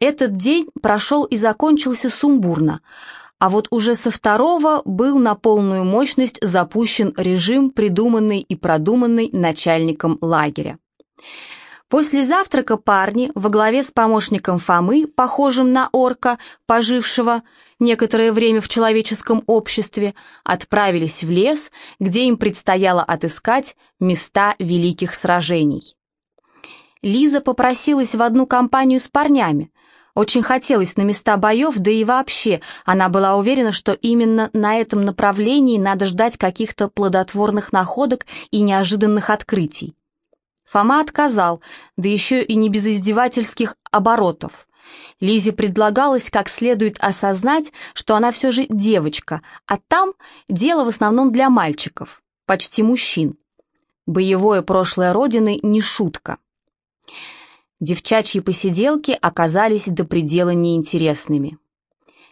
Этот день прошел и закончился сумбурно, а вот уже со второго был на полную мощность запущен режим, придуманный и продуманный начальником лагеря. После завтрака парни во главе с помощником Фомы, похожим на орка, пожившего некоторое время в человеческом обществе, отправились в лес, где им предстояло отыскать места великих сражений. Лиза попросилась в одну компанию с парнями, очень хотелось на места боев, да и вообще, она была уверена, что именно на этом направлении надо ждать каких-то плодотворных находок и неожиданных открытий. Фома отказал, да еще и не без издевательских оборотов. Лизе предлагалось как следует осознать, что она все же девочка, а там дело в основном для мальчиков, почти мужчин. Боевое прошлое Родины не шутка. Девчачьи посиделки оказались до предела неинтересными.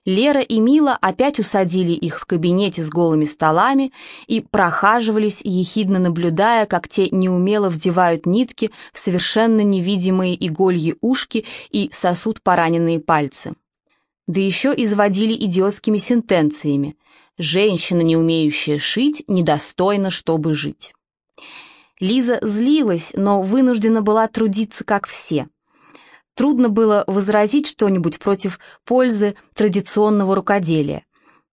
Лера и Мила опять усадили их в кабинете с голыми столами и прохаживались, ехидно наблюдая, как те неумело вдевают нитки в совершенно невидимые игольи ушки и сосут пораненные пальцы. Да еще изводили идиотскими сентенциями «Женщина, не умеющая шить, недостойна, чтобы жить». Лиза злилась, но вынуждена была трудиться, как все. Трудно было возразить что-нибудь против пользы традиционного рукоделия.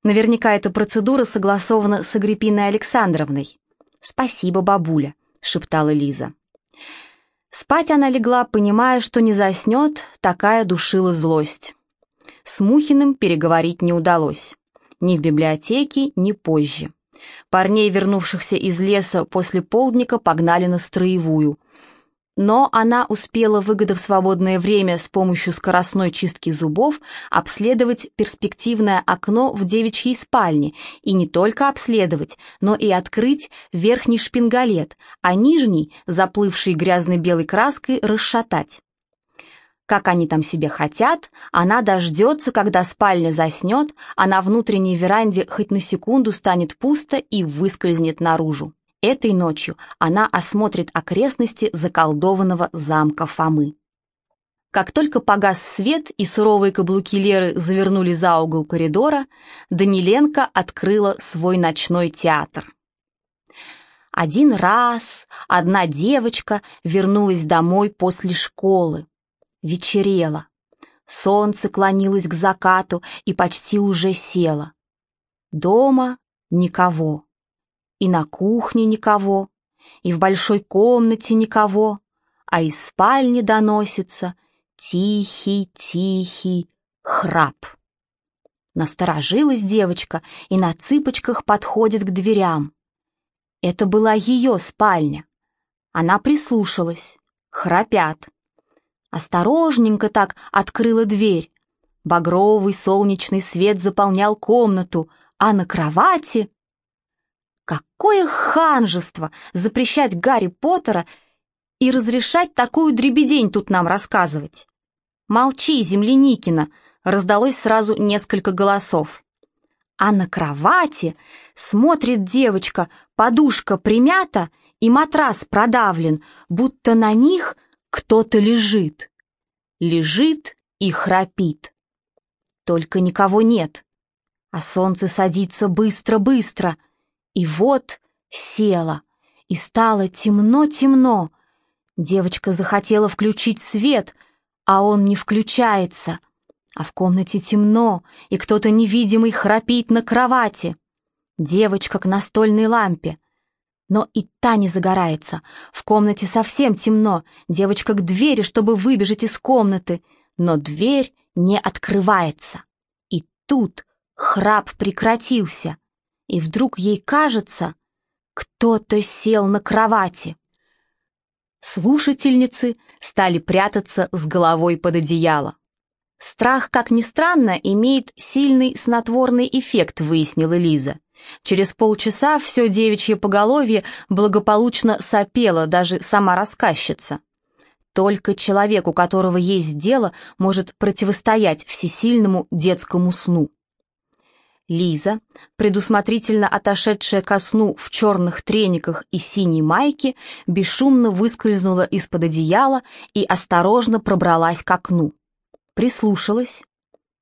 Наверняка эта процедура согласована с Агриппиной Александровной. «Спасибо, бабуля», — шептала Лиза. Спать она легла, понимая, что не заснет, такая душила злость. С Мухиным переговорить не удалось. Ни в библиотеке, ни позже. Парней, вернувшихся из леса после полдника, погнали на строевую. Но она успела, выгодав свободное время с помощью скоростной чистки зубов, обследовать перспективное окно в девичьей спальне, и не только обследовать, но и открыть верхний шпингалет, а нижний, заплывший грязной белой краской, расшатать. Как они там себе хотят, она дождется, когда спальня заснет, а на внутренней веранде хоть на секунду станет пусто и выскользнет наружу. Этой ночью она осмотрит окрестности заколдованного замка Фомы. Как только погас свет и суровые каблуки Леры завернули за угол коридора, Даниленко открыла свой ночной театр. Один раз одна девочка вернулась домой после школы. Вечерело. Солнце клонилось к закату и почти уже село. Дома никого. И на кухне никого, и в большой комнате никого, а из спальни доносится тихий-тихий храп. Насторожилась девочка и на цыпочках подходит к дверям. Это была ее спальня. Она прислушалась. Храпят. Осторожненько так открыла дверь. Багровый солнечный свет заполнял комнату, а на кровати... Какое ханжество запрещать Гарри Поттера и разрешать такую дребедень тут нам рассказывать. «Молчи, Земляникина!» раздалось сразу несколько голосов. А на кровати смотрит девочка, подушка примята и матрас продавлен, будто на них кто-то лежит. Лежит и храпит. Только никого нет. А солнце садится быстро-быстро. И вот села. И стало темно-темно. Девочка захотела включить свет, а он не включается. А в комнате темно, и кто-то невидимый храпит на кровати. Девочка к настольной лампе. Но и та не загорается. В комнате совсем темно. Девочка к двери, чтобы выбежать из комнаты. Но дверь не открывается. И тут храп прекратился. И вдруг ей кажется, кто-то сел на кровати. Слушательницы стали прятаться с головой под одеяло. Страх, как ни странно, имеет сильный снотворный эффект, выяснила Лиза. Через полчаса все девичье поголовье благополучно сопело, даже сама рассказчица. Только человек, у которого есть дело, может противостоять всесильному детскому сну. Лиза, предусмотрительно отошедшая ко сну в черных трениках и синей майке, бесшумно выскользнула из-под одеяла и осторожно пробралась к окну. Прислушалась.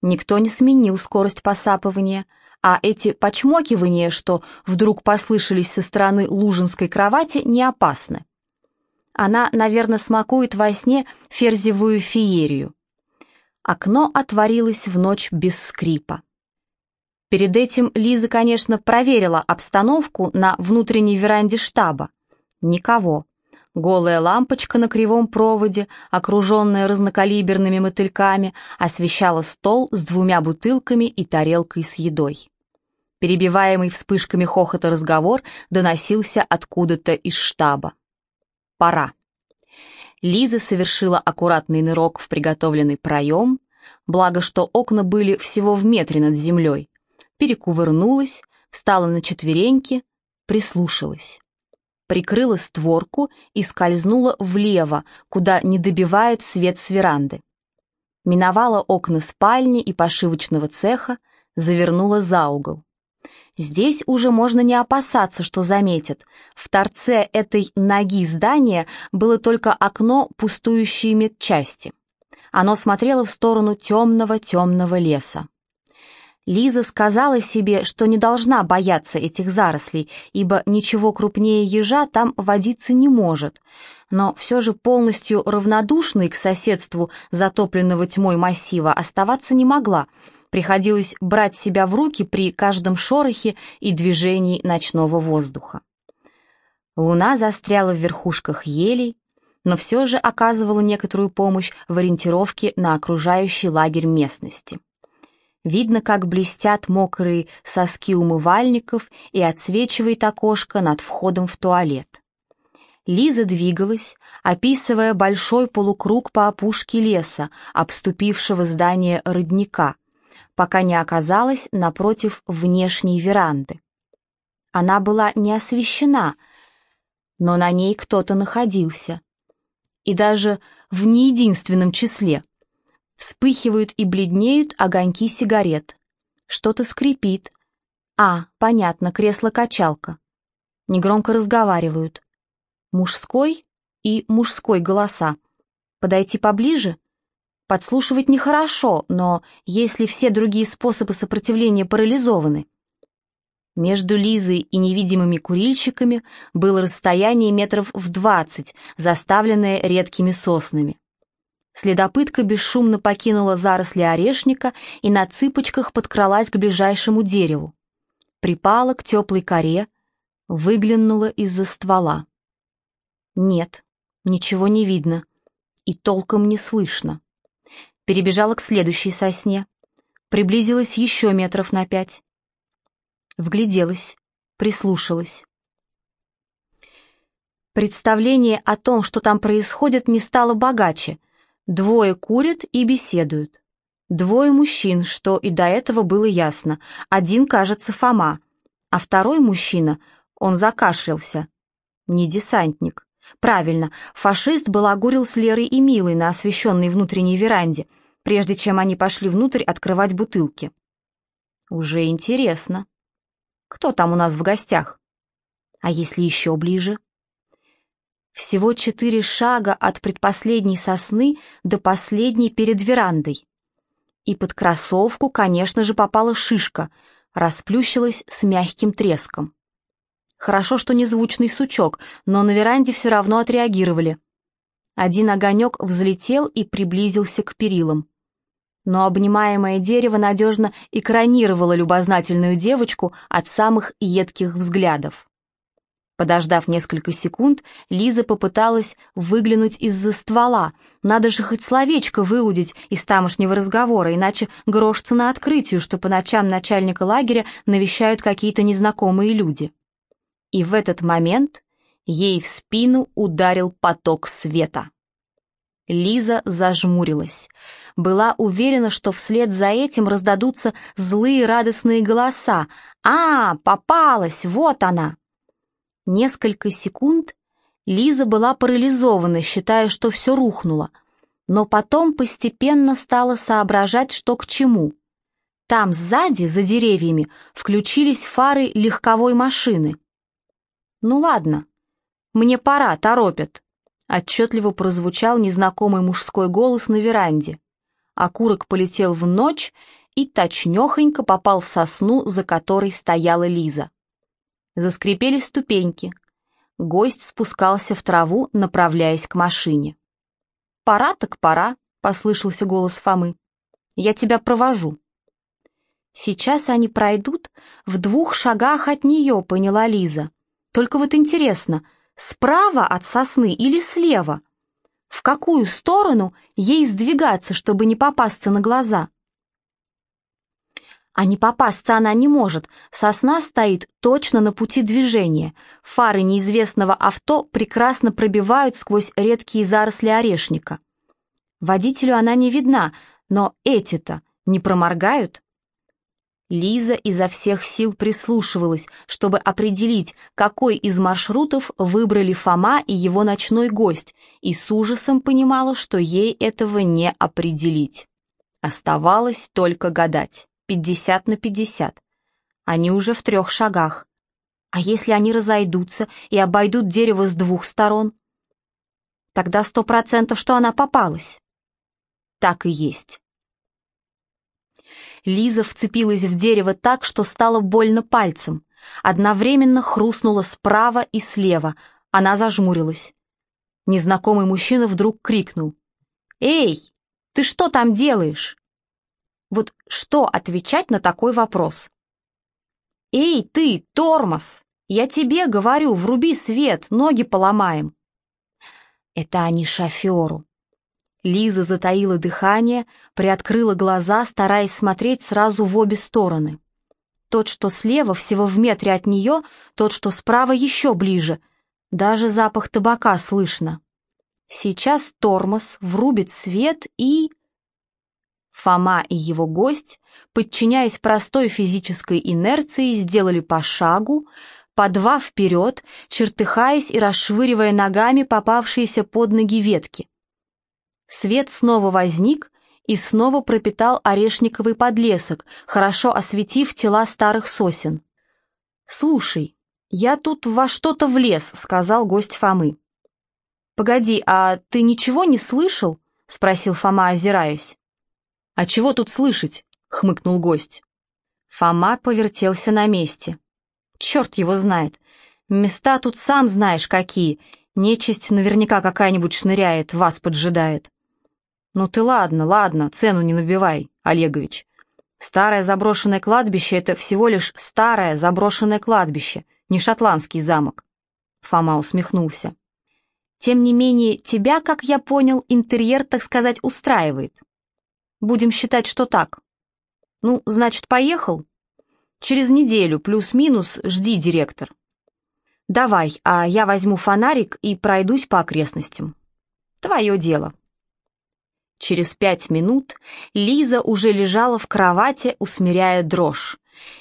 Никто не сменил скорость посапывания, а эти почмокивания, что вдруг послышались со стороны лужинской кровати, не опасны. Она, наверное, смакует во сне ферзевую феерию. Окно отворилось в ночь без скрипа. Перед этим Лиза, конечно, проверила обстановку на внутренней веранде штаба. Никого. Голая лампочка на кривом проводе, окруженная разнокалиберными мотыльками, освещала стол с двумя бутылками и тарелкой с едой. Перебиваемый вспышками хохота разговор доносился откуда-то из штаба. Пора. Лиза совершила аккуратный нырок в приготовленный проем, благо что окна были всего в метре над землей, перекувырнулась, встала на четвереньки, прислушалась. Прикрыла створку и скользнула влево, куда не добивает свет с веранды. Миновала окна спальни и пошивочного цеха, завернула за угол. Здесь уже можно не опасаться, что заметят. В торце этой ноги здания было только окно пустующей медчасти. Оно смотрело в сторону темного-темного леса. Лиза сказала себе, что не должна бояться этих зарослей, ибо ничего крупнее ежа там водиться не может. Но все же полностью равнодушной к соседству затопленного тьмой массива оставаться не могла. Приходилось брать себя в руки при каждом шорохе и движении ночного воздуха. Луна застряла в верхушках елей, но все же оказывала некоторую помощь в ориентировке на окружающий лагерь местности. Видно, как блестят мокрые соски умывальников и отсвечивает окошко над входом в туалет. Лиза двигалась, описывая большой полукруг по опушке леса, обступившего здание родника, пока не оказалась напротив внешней веранды. Она была не освещена, но на ней кто-то находился. И даже в неединственном числе — Вспыхивают и бледнеют огоньки сигарет. Что-то скрипит. А, понятно, кресло-качалка. Негромко разговаривают. Мужской и мужской голоса. Подойти поближе? Подслушивать нехорошо, но если все другие способы сопротивления парализованы. Между Лизой и невидимыми курильщиками было расстояние метров в двадцать, заставленное редкими соснами. Следопытка бесшумно покинула заросли орешника и на цыпочках подкралась к ближайшему дереву. Припала к теплой коре, выглянула из-за ствола. Нет, ничего не видно и толком не слышно. Перебежала к следующей сосне, приблизилась еще метров на пять. Вгляделась, прислушалась. Представление о том, что там происходит, не стало богаче — Двое курят и беседуют. Двое мужчин, что и до этого было ясно. Один, кажется, Фома, а второй мужчина, он закашлялся. Не десантник. Правильно, фашист балагурил с Лерой и Милой на освещенной внутренней веранде, прежде чем они пошли внутрь открывать бутылки. Уже интересно. Кто там у нас в гостях? А если еще ближе? Всего четыре шага от предпоследней сосны до последней перед верандой. И под кроссовку, конечно же, попала шишка, расплющилась с мягким треском. Хорошо, что не звучный сучок, но на веранде все равно отреагировали. Один огонек взлетел и приблизился к перилам. Но обнимаемое дерево надежно экранировало любознательную девочку от самых едких взглядов. Подождав несколько секунд, Лиза попыталась выглянуть из-за ствола. Надо же хоть словечко выудить из тамошнего разговора, иначе грош цена открытию, что по ночам начальника лагеря навещают какие-то незнакомые люди. И в этот момент ей в спину ударил поток света. Лиза зажмурилась. Была уверена, что вслед за этим раздадутся злые радостные голоса. «А, попалась, вот она!» Несколько секунд Лиза была парализована, считая, что все рухнуло, но потом постепенно стала соображать, что к чему. Там сзади, за деревьями, включились фары легковой машины. «Ну ладно, мне пора, торопят», — отчетливо прозвучал незнакомый мужской голос на веранде. окурок полетел в ночь и точнёхонько попал в сосну, за которой стояла Лиза. Заскрипели ступеньки. Гость спускался в траву, направляясь к машине. «Пора так пора», — послышался голос Фомы. «Я тебя провожу». Сейчас они пройдут в двух шагах от нее, поняла Лиза. Только вот интересно, справа от сосны или слева? В какую сторону ей сдвигаться, чтобы не попасться на глаза? А не попасться она не может. Сосна стоит точно на пути движения. Фары неизвестного авто прекрасно пробивают сквозь редкие заросли орешника. Водителю она не видна, но эти-то не проморгают? Лиза изо всех сил прислушивалась, чтобы определить, какой из маршрутов выбрали Фома и его ночной гость, и с ужасом понимала, что ей этого не определить. Оставалось только гадать. Пятьдесят на пятьдесят. Они уже в трех шагах. А если они разойдутся и обойдут дерево с двух сторон? Тогда сто процентов, что она попалась. Так и есть. Лиза вцепилась в дерево так, что стало больно пальцем. Одновременно хрустнула справа и слева. Она зажмурилась. Незнакомый мужчина вдруг крикнул. «Эй, ты что там делаешь?» Вот что отвечать на такой вопрос? «Эй, ты, тормоз! Я тебе говорю, вруби свет, ноги поломаем!» Это они шоферу. Лиза затаила дыхание, приоткрыла глаза, стараясь смотреть сразу в обе стороны. Тот, что слева, всего в метре от нее, тот, что справа, еще ближе. Даже запах табака слышно. Сейчас тормоз врубит свет и... Фома и его гость, подчиняясь простой физической инерции, сделали по шагу, по два вперед, чертыхаясь и расшвыривая ногами попавшиеся под ноги ветки. Свет снова возник и снова пропитал орешниковый подлесок, хорошо осветив тела старых сосен. «Слушай, я тут во что-то влез», — сказал гость Фомы. «Погоди, а ты ничего не слышал?» — спросил Фома, озираясь. «А чего тут слышать?» — хмыкнул гость. Фома повертелся на месте. «Черт его знает. Места тут сам знаешь какие. Нечисть наверняка какая-нибудь шныряет, вас поджидает». «Ну ты ладно, ладно, цену не набивай, Олегович. Старое заброшенное кладбище — это всего лишь старое заброшенное кладбище, не шотландский замок». Фома усмехнулся. «Тем не менее, тебя, как я понял, интерьер, так сказать, устраивает. Будем считать, что так. Ну, значит, поехал? Через неделю, плюс-минус, жди, директор. Давай, а я возьму фонарик и пройдусь по окрестностям. Твое дело. Через пять минут Лиза уже лежала в кровати, усмиряя дрожь.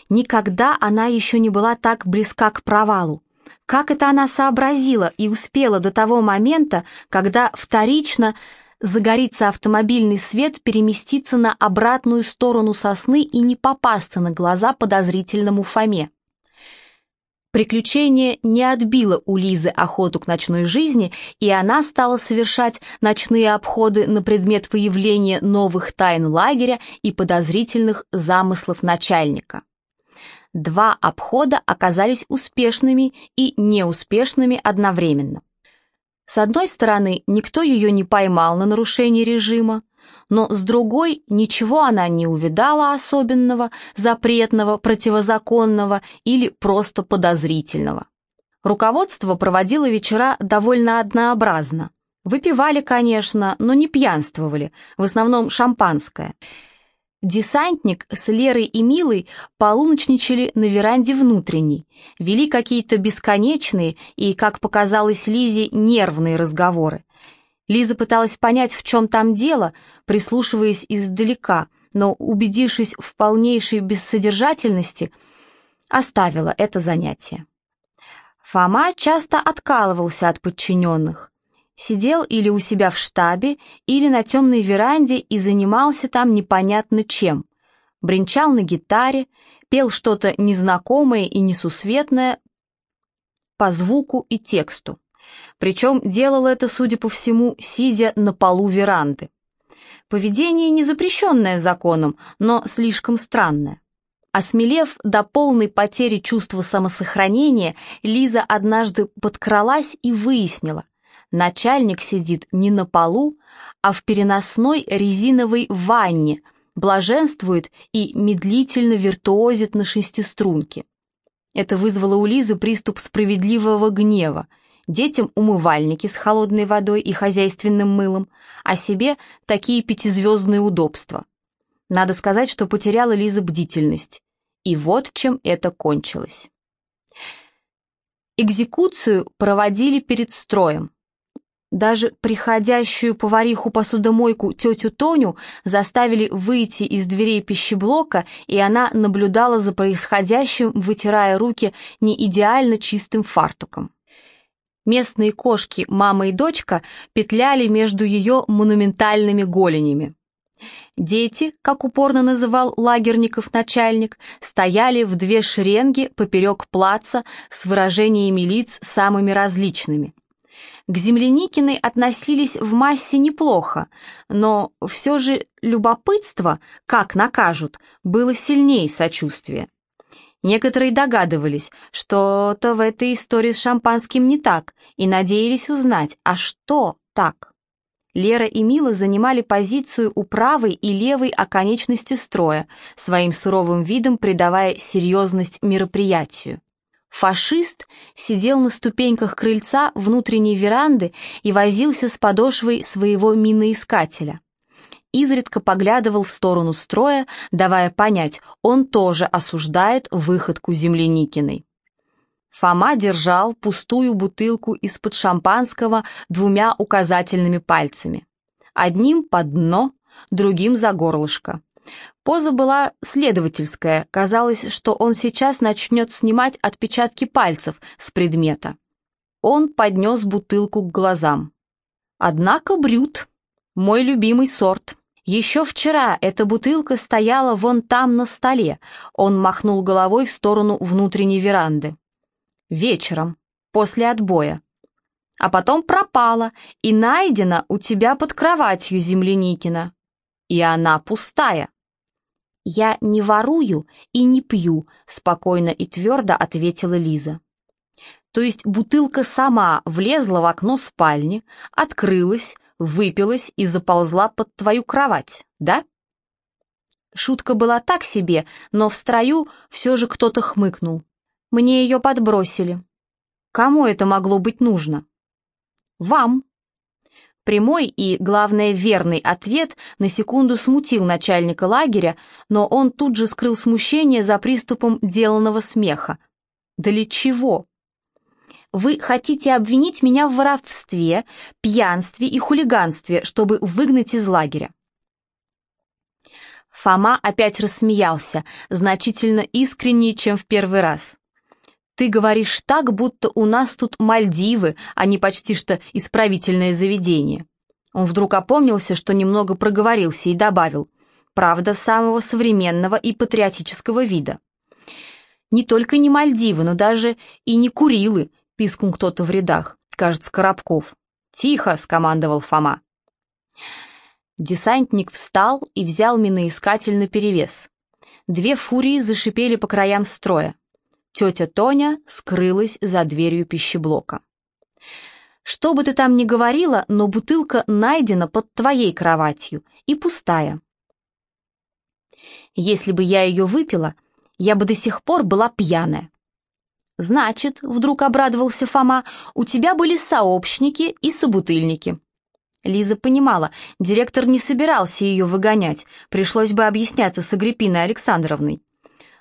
Никогда она еще не была так близка к провалу. Как это она сообразила и успела до того момента, когда вторично загорится автомобильный свет, переместиться на обратную сторону сосны и не попасться на глаза подозрительному Фоме. Приключение не отбило у Лизы охоту к ночной жизни, и она стала совершать ночные обходы на предмет выявления новых тайн лагеря и подозрительных замыслов начальника. Два обхода оказались успешными и неуспешными одновременно. С одной стороны, никто ее не поймал на нарушении режима, но с другой, ничего она не увидала особенного, запретного, противозаконного или просто подозрительного. Руководство проводило вечера довольно однообразно. Выпивали, конечно, но не пьянствовали, в основном шампанское – Десантник с Лерой и Милой полуночничали на веранде внутренней, вели какие-то бесконечные и, как показалось Лизе, нервные разговоры. Лиза пыталась понять, в чем там дело, прислушиваясь издалека, но, убедившись в полнейшей бессодержательности, оставила это занятие. Фома часто откалывался от подчиненных, сидел или у себя в штабе, или на темной веранде и занимался там непонятно чем. Бренчал на гитаре, пел что-то незнакомое и несусветное по звуку и тексту. Причем делал это, судя по всему, сидя на полу веранды. Поведение не запрещенное законом, но слишком странное. Осмелев до полной потери чувства самосохранения, Лиза однажды подкралась и выяснила, начальник сидит не на полу, а в переносной резиновой ванне, блаженствует и медлительно виртуозит на шестиструнке. Это вызвало у Лизы приступ справедливого гнева. Детям умывальники с холодной водой и хозяйственным мылом, а себе такие пятизвездные удобства. Надо сказать, что потеряла Лиза бдительность. И вот чем это кончилось. Экзекуцию проводили перед строем. Даже приходящую повариху-посудомойку тетю Тоню заставили выйти из дверей пищеблока, и она наблюдала за происходящим, вытирая руки не идеально чистым фартуком. Местные кошки, мама и дочка, петляли между ее монументальными голенями. Дети, как упорно называл лагерников начальник, стояли в две шеренги поперек плаца с выражениями лиц самыми различными. К Земляникиной относились в массе неплохо, но все же любопытство, как накажут, было сильнее сочувствия. Некоторые догадывались, что-то в этой истории с шампанским не так, и надеялись узнать, а что так. Лера и Мила занимали позицию у правой и левой оконечности строя, своим суровым видом придавая серьезность мероприятию. Фашист сидел на ступеньках крыльца внутренней веранды и возился с подошвой своего миноискателя. Изредка поглядывал в сторону строя, давая понять, он тоже осуждает выходку Земляникиной. Фома держал пустую бутылку из-под шампанского двумя указательными пальцами. Одним под дно, другим за горлышко. Поза была следовательская, казалось, что он сейчас начнет снимать отпечатки пальцев с предмета. Он поднес бутылку к глазам. Однако брют, мой любимый сорт. Еще вчера эта бутылка стояла вон там на столе, он махнул головой в сторону внутренней веранды. Вечером, после отбоя. А потом пропала и найдена у тебя под кроватью Земляникина. И она пустая. «Я не ворую и не пью», — спокойно и твердо ответила Лиза. То есть бутылка сама влезла в окно спальни, открылась, выпилась и заползла под твою кровать, да? Шутка была так себе, но в строю все же кто-то хмыкнул. Мне ее подбросили. Кому это могло быть нужно? Вам. Прямой и, главное, верный ответ на секунду смутил начальника лагеря, но он тут же скрыл смущение за приступом деланного смеха. «Для чего?» «Вы хотите обвинить меня в воровстве, пьянстве и хулиганстве, чтобы выгнать из лагеря». Фома опять рассмеялся, значительно искреннее, чем в первый раз. Ты говоришь так, будто у нас тут Мальдивы, а не почти что исправительное заведение». Он вдруг опомнился, что немного проговорился и добавил, правда, самого современного и патриотического вида. «Не только не Мальдивы, но даже и не Курилы», — пискнул кто-то в рядах, кажется, Коробков. «Тихо!» — скомандовал Фома. Десантник встал и взял миноискатель наперевес. Две фурии зашипели по краям строя. Тетя Тоня скрылась за дверью пищеблока. «Что бы ты там ни говорила, но бутылка найдена под твоей кроватью и пустая. Если бы я ее выпила, я бы до сих пор была пьяная». «Значит, — вдруг обрадовался Фома, — у тебя были сообщники и собутыльники». Лиза понимала, директор не собирался ее выгонять, пришлось бы объясняться с Агриппиной Александровной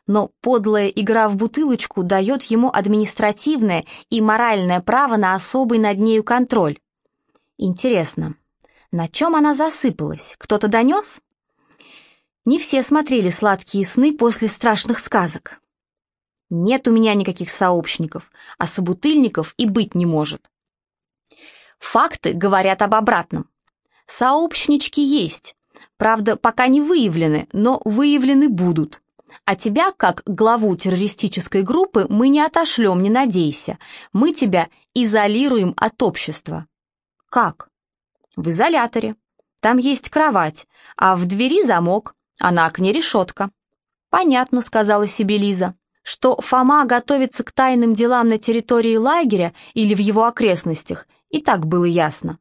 но подлая игра в бутылочку дает ему административное и моральное право на особый над нею контроль. Интересно, на чем она засыпалась? Кто-то донес? Не все смотрели сладкие сны после страшных сказок. Нет у меня никаких сообщников, а собутыльников и быть не может. Факты говорят об обратном. Сообщнички есть, правда, пока не выявлены, но выявлены будут. А тебя, как главу террористической группы, мы не отошлем, не надейся. Мы тебя изолируем от общества. Как? В изоляторе. Там есть кровать, а в двери замок, а на окне решетка». «Понятно», — сказала себе Лиза, что Фома готовится к тайным делам на территории лагеря или в его окрестностях, и так было ясно.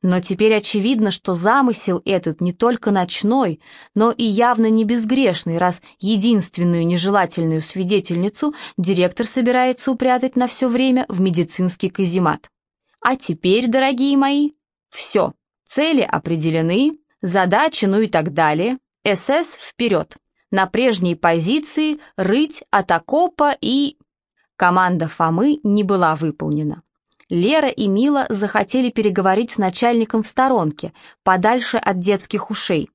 Но теперь очевидно, что замысел этот не только ночной, но и явно не безгрешный, раз единственную нежелательную свидетельницу директор собирается упрятать на все время в медицинский каземат. А теперь, дорогие мои, все, цели определены, задачи, ну и так далее. СС вперед, на прежние позиции, рыть от окопа и... Команда Фомы не была выполнена. Лера и Мила захотели переговорить с начальником в сторонке, подальше от детских ушей,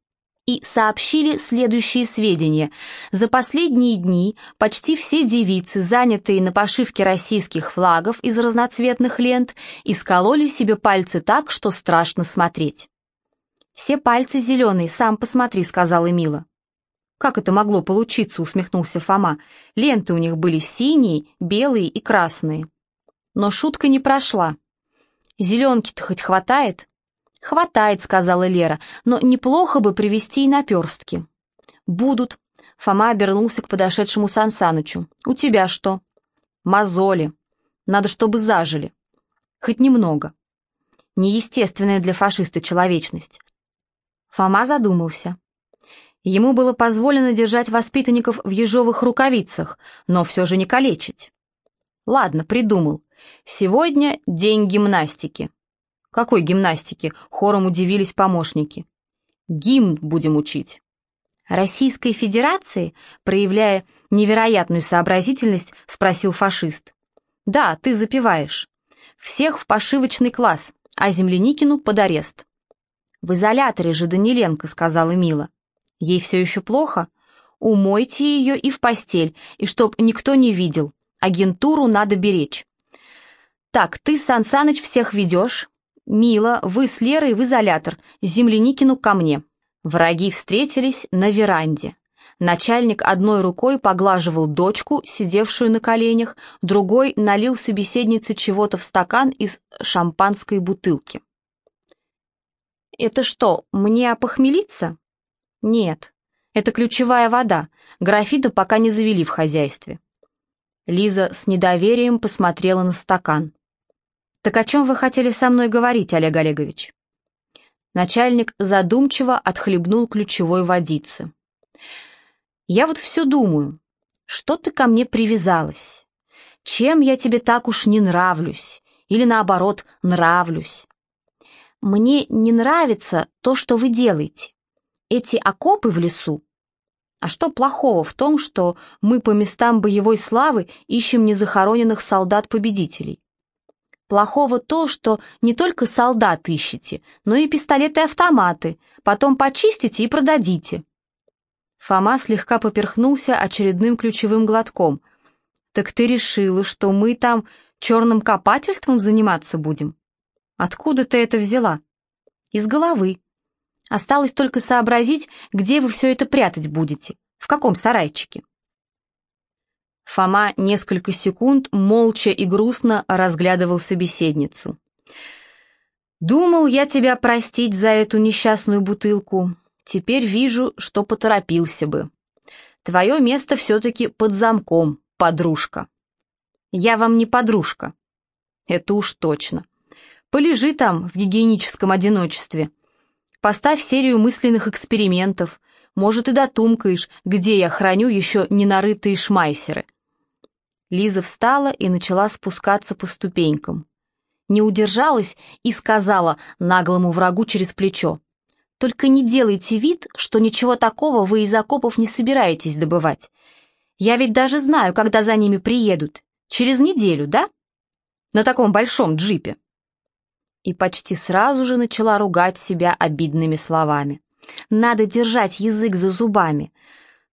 и сообщили следующие сведения. За последние дни почти все девицы, занятые на пошивке российских флагов из разноцветных лент, искололи себе пальцы так, что страшно смотреть. «Все пальцы зеленые, сам посмотри», — сказала Мила. «Как это могло получиться?» — усмехнулся Фома. «Ленты у них были синие, белые и красные». Но шутка не прошла. «Зеленки-то хоть хватает?» «Хватает», — сказала Лера, «но неплохо бы привезти и наперстки». «Будут». Фома обернулся к подошедшему Сансанычу. «У тебя что?» «Мозоли. Надо, чтобы зажили. Хоть немного. Неестественная для фашиста человечность». Фома задумался. Ему было позволено держать воспитанников в ежовых рукавицах, но все же не калечить. Ладно, придумал. Сегодня день гимнастики. Какой гимнастики? Хором удивились помощники. Гимн будем учить. Российской Федерации, проявляя невероятную сообразительность, спросил фашист. Да, ты запиваешь. Всех в пошивочный класс, а Земляникину под арест. В изоляторе же Даниленко, сказала Мила. Ей все еще плохо? Умойте ее и в постель, и чтоб никто не видел. Агентуру надо беречь. Так, ты, Сан Саныч, всех ведешь. Мила, вы с Лерой в изолятор, Земляникину ко мне. Враги встретились на веранде. Начальник одной рукой поглаживал дочку, сидевшую на коленях, другой налил собеседнице чего-то в стакан из шампанской бутылки. «Это что, мне опохмелиться?» «Нет, это ключевая вода, графита пока не завели в хозяйстве». Лиза с недоверием посмотрела на стакан. «Так о чем вы хотели со мной говорить, Олег Олегович?» Начальник задумчиво отхлебнул ключевой водицы. «Я вот все думаю, что ты ко мне привязалась? Чем я тебе так уж не нравлюсь? Или наоборот, нравлюсь? Мне не нравится то, что вы делаете. Эти окопы в лесу. А что плохого в том, что мы по местам боевой славы ищем незахороненных солдат-победителей? Плохого то, что не только солдат ищете, но и пистолеты-автоматы, потом почистите и продадите». Фома слегка поперхнулся очередным ключевым глотком. «Так ты решила, что мы там черным копательством заниматься будем? Откуда ты это взяла?» «Из головы. Осталось только сообразить, где вы все это прятать будете, в каком сарайчике». Фома несколько секунд молча и грустно разглядывал собеседницу. «Думал я тебя простить за эту несчастную бутылку. Теперь вижу, что поторопился бы. Твое место все-таки под замком, подружка». «Я вам не подружка». «Это уж точно. Полежи там в гигиеническом одиночестве. Поставь серию мысленных экспериментов. Может, и дотумкаешь, где я храню еще ненарытые шмайсеры. Лиза встала и начала спускаться по ступенькам. Не удержалась и сказала наглому врагу через плечо. «Только не делайте вид, что ничего такого вы из окопов не собираетесь добывать. Я ведь даже знаю, когда за ними приедут. Через неделю, да? На таком большом джипе». И почти сразу же начала ругать себя обидными словами. «Надо держать язык за зубами.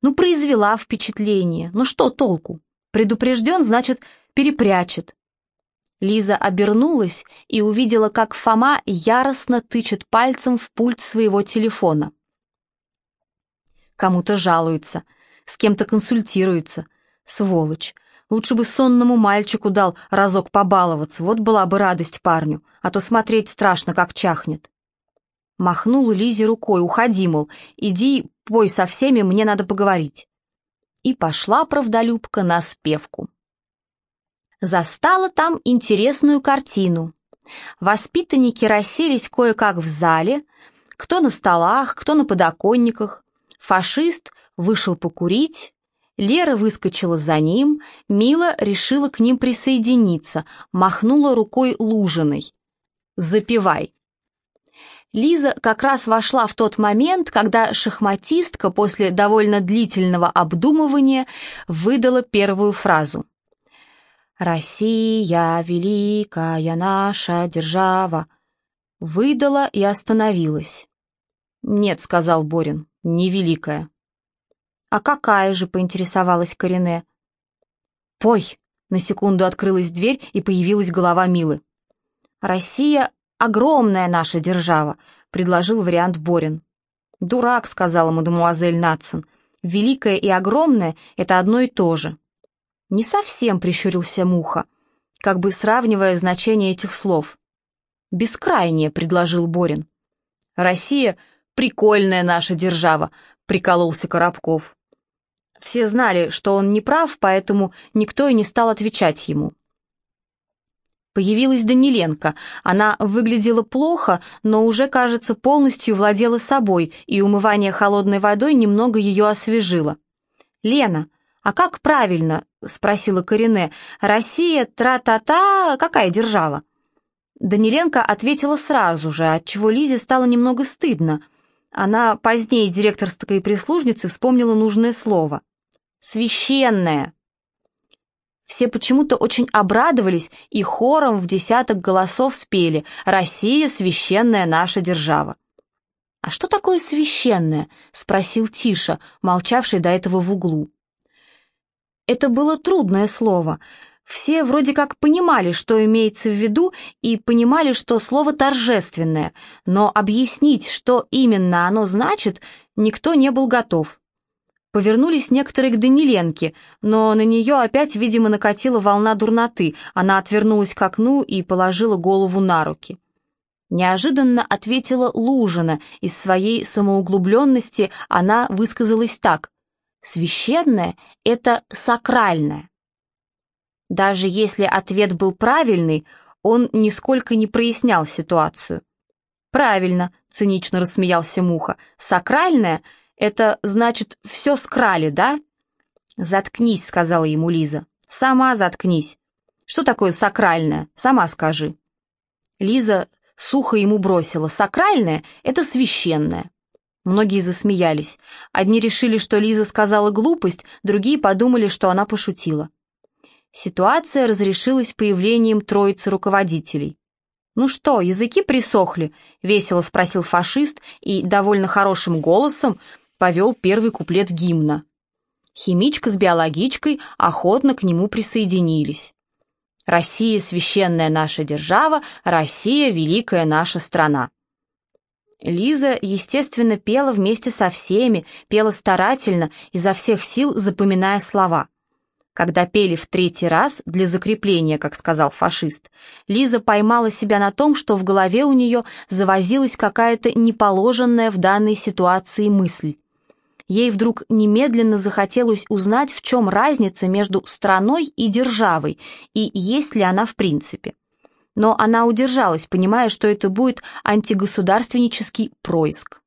Ну, произвела впечатление. Ну что толку? Предупрежден, значит, перепрячет. Лиза обернулась и увидела, как Фома яростно тычет пальцем в пульт своего телефона. Кому-то жалуется, с кем-то консультируется. Сволочь. Лучше бы сонному мальчику дал разок побаловаться, вот была бы радость парню, а то смотреть страшно, как чахнет. Махнула Лизе рукой, уходи, мол, иди, пой со всеми, мне надо поговорить. И пошла правдолюбка на спевку. Застала там интересную картину. Воспитанники расселись кое-как в зале, кто на столах, кто на подоконниках. Фашист вышел покурить, Лера выскочила за ним, Мила решила к ним присоединиться, махнула рукой Лужиной. «Запивай». Лиза как раз вошла в тот момент, когда шахматистка после довольно длительного обдумывания выдала первую фразу. «Россия, великая наша держава», выдала и остановилась. «Нет», — сказал Борин, — «невеликая». «А какая же?» — поинтересовалась Корене. «Пой!» — на секунду открылась дверь, и появилась голова Милы. «Россия — огромная наша держава», — предложил вариант Борин. «Дурак», — сказала мадемуазель Натсон. «Великое и огромное — это одно и то же». «Не совсем», — прищурился Муха, как бы сравнивая значение этих слов. «Бескрайнее», — предложил Борин. «Россия — прикольная наша держава», — прикололся Коробков. Все знали, что он не прав, поэтому никто и не стал отвечать ему. Появилась Даниленко. Она выглядела плохо, но уже, кажется, полностью владела собой, и умывание холодной водой немного ее освежило. «Лена, а как правильно?» — спросила Корене. «Россия, тра-та-та, какая держава?» Даниленко ответила сразу же, отчего Лизе стало немного стыдно. Она позднее директорской прислужницы вспомнила нужное слово. «Священная». Все почему-то очень обрадовались и хором в десяток голосов спели «Россия — священная наша держава». «А что такое священное?» — спросил Тиша, молчавший до этого в углу. Это было трудное слово. Все вроде как понимали, что имеется в виду, и понимали, что слово торжественное, но объяснить, что именно оно значит, никто не был готов. Повернулись некоторые к Даниленке, но на нее опять, видимо, накатила волна дурноты. Она отвернулась к окну и положила голову на руки. Неожиданно ответила Лужина. Из своей самоуглубленности она высказалась так. Священное — это сакральное. Даже если ответ был правильный, он нисколько не прояснял ситуацию. «Правильно», — цинично рассмеялся Муха, — «сакральное — это значит все скрали, да?» «Заткнись», — сказала ему Лиза. «Сама заткнись. Что такое сакральное? Сама скажи». Лиза сухо ему бросила. «Сакральное — это священное». Многие засмеялись. Одни решили, что Лиза сказала глупость, другие подумали, что она пошутила. Ситуация разрешилась появлением троицы руководителей. «Ну что, языки присохли?» — весело спросил фашист и довольно хорошим голосом повел первый куплет гимна. Химичка с биологичкой охотно к нему присоединились. «Россия — священная наша держава, Россия — великая наша страна». Лиза, естественно, пела вместе со всеми, пела старательно, изо всех сил запоминая слова. Когда пели в третий раз, для закрепления, как сказал фашист, Лиза поймала себя на том, что в голове у нее завозилась какая-то неположенная в данной ситуации мысль. Ей вдруг немедленно захотелось узнать, в чем разница между страной и державой, и есть ли она в принципе но она удержалась, понимая, что это будет антигосударственнический происк.